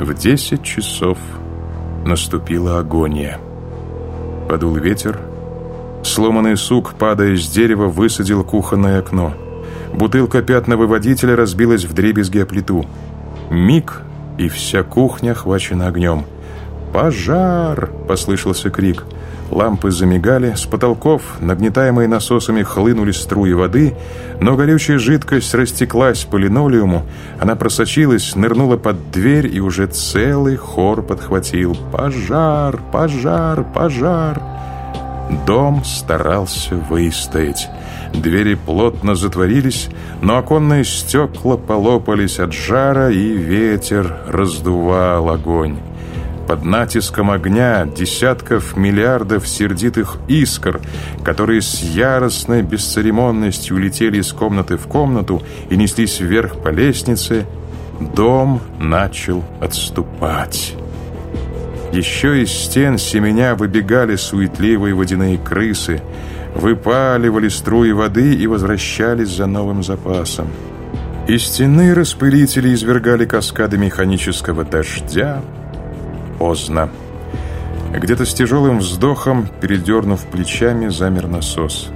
В десять часов наступила агония. Подул ветер. Сломанный сук, падая с дерева, высадил кухонное окно. Бутылка пятного водителя разбилась в дребезги о плиту. Миг, и вся кухня охвачена огнем. «Пожар!» — послышался крик — Лампы замигали, с потолков, нагнетаемые насосами, хлынули струи воды, но горючая жидкость растеклась по линолеуму, она просочилась, нырнула под дверь, и уже целый хор подхватил «Пожар! Пожар! Пожар!» Дом старался выстоять. Двери плотно затворились, но оконные стекла полопались от жара, и ветер раздувал огонь. Под натиском огня десятков миллиардов сердитых искр, которые с яростной бесцеремонностью летели из комнаты в комнату и неслись вверх по лестнице, дом начал отступать. Еще из стен семеня выбегали суетливые водяные крысы, выпаливали струи воды и возвращались за новым запасом. Из стены распылители извергали каскады механического дождя, поздно. Где-то с тяжелым вздохом, передернув плечами, замер насос.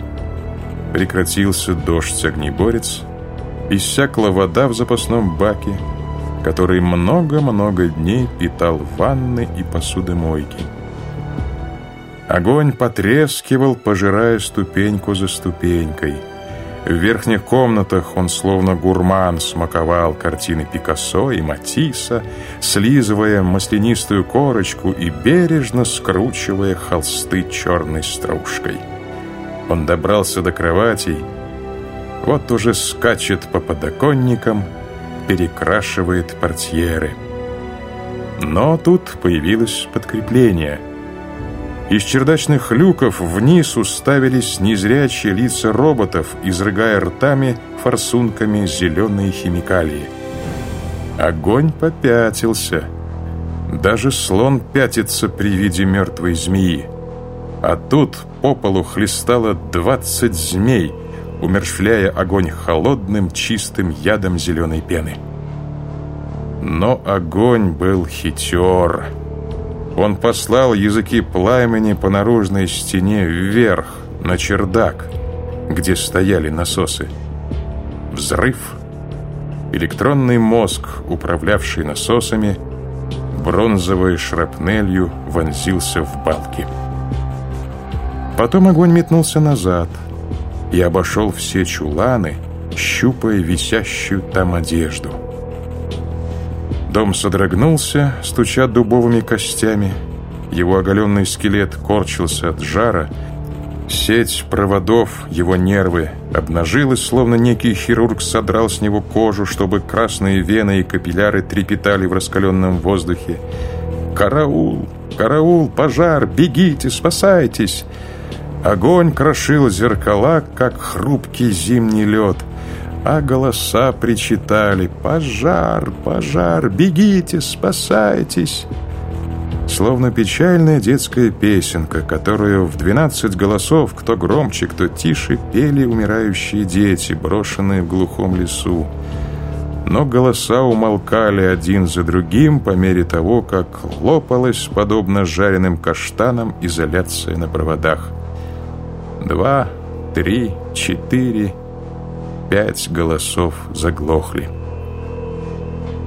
Прекратился дождь-огнеборец, иссякла вода в запасном баке, который много-много дней питал ванны и посудомойки. Огонь потрескивал, пожирая ступеньку за ступенькой – в верхних комнатах он словно гурман смаковал картины Пикассо и Матисса, слизывая маслянистую корочку и бережно скручивая холсты черной стружкой. Он добрался до кроватей, вот уже скачет по подоконникам, перекрашивает портьеры. Но тут появилось подкрепление – из чердачных люков вниз уставились незрячие лица роботов, изрыгая ртами форсунками зеленые химикалии. Огонь попятился. Даже слон пятится при виде мертвой змеи. А тут по полу хлестало двадцать змей, умершвляя огонь холодным, чистым ядом зеленой пены. Но огонь был хитер. Он послал языки пламени по наружной стене вверх, на чердак, где стояли насосы. Взрыв. Электронный мозг, управлявший насосами, бронзовой шрапнелью вонзился в балки. Потом огонь метнулся назад и обошел все чуланы, щупая висящую там одежду. Дом содрогнулся, стуча дубовыми костями. Его оголенный скелет корчился от жара. Сеть проводов, его нервы, обнажилась, словно некий хирург содрал с него кожу, чтобы красные вены и капилляры трепетали в раскаленном воздухе. «Караул! Караул! Пожар! Бегите! Спасайтесь!» Огонь крошил зеркала, как хрупкий зимний лед – а голоса причитали «Пожар! Пожар! Бегите! Спасайтесь!» Словно печальная детская песенка, которую в двенадцать голосов, кто громче, кто тише, пели умирающие дети, брошенные в глухом лесу. Но голоса умолкали один за другим по мере того, как лопалась, подобно жареным каштанам, изоляция на проводах. Два, три, четыре, пять голосов заглохли.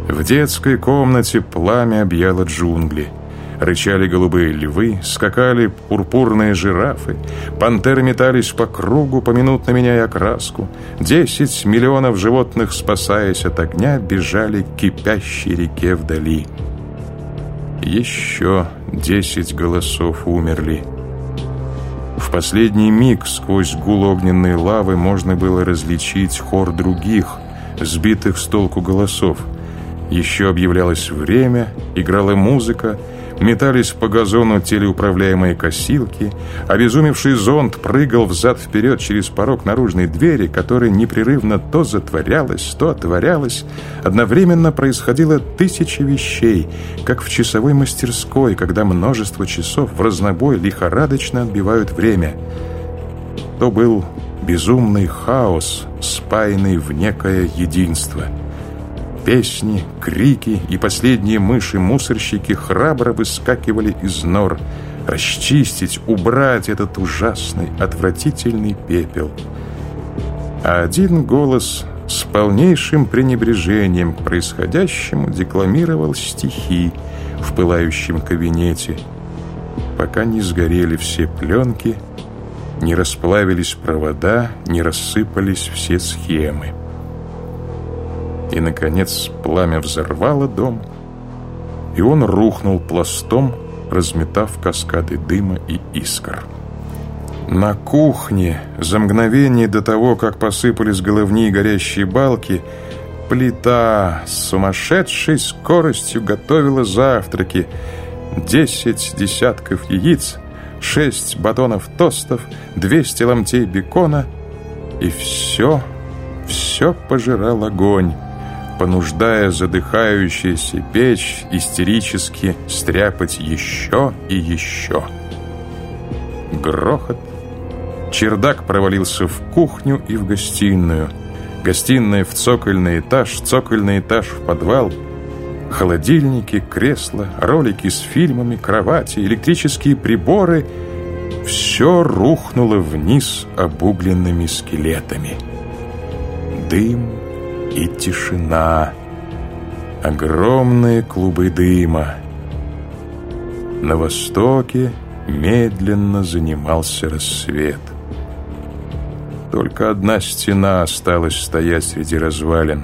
В детской комнате пламя объяло джунгли. Рычали голубые львы, скакали пурпурные жирафы, пантеры метались по кругу, поминутно меняя окраску. Десять миллионов животных, спасаясь от огня, бежали к кипящей реке вдали. Еще десять голосов умерли. Последний миг сквозь гул огненной лавы можно было различить хор других, сбитых с толку голосов. Еще объявлялось время, играла музыка — метались по газону телеуправляемые косилки, обезумевший зонт прыгал взад-вперед через порог наружной двери, которая непрерывно то затворялась, то отворялась. Одновременно происходило тысячи вещей, как в часовой мастерской, когда множество часов в разнобой лихорадочно отбивают время. То был безумный хаос, спаянный в некое единство. Песни, крики и последние мыши-мусорщики храбро выскакивали из нор, расчистить, убрать этот ужасный, отвратительный пепел. А один голос с полнейшим пренебрежением к происходящему декламировал стихи в пылающем кабинете, пока не сгорели все пленки, не расплавились провода, не рассыпались все схемы. И, наконец, пламя взорвало дом, и он рухнул пластом, разметав каскады дыма и искр. На кухне, за мгновение до того, как посыпались головни и горящие балки, плита с сумасшедшей скоростью готовила завтраки. Десять десятков яиц, шесть батонов тостов, двести ломтей бекона. И все, все пожирал огонь понуждая задыхающуюся печь истерически стряпать еще и еще. Грохот. Чердак провалился в кухню и в гостиную. Гостиная в цокольный этаж, цокольный этаж в подвал. Холодильники, кресла, ролики с фильмами, кровати, электрические приборы — все рухнуло вниз обугленными скелетами. Дым и тишина. Огромные клубы дыма. На востоке медленно занимался рассвет. Только одна стена осталась стоять среди развалин.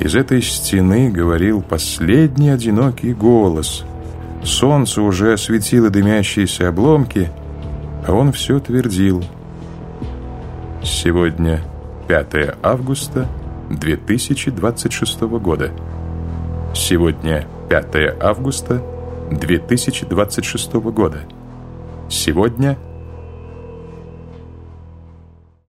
Из этой стены говорил последний одинокий голос. Солнце уже осветило дымящиеся обломки, а он все твердил. Сегодня 5 августа 2026 года. Сегодня 5 августа 2026 года. Сегодня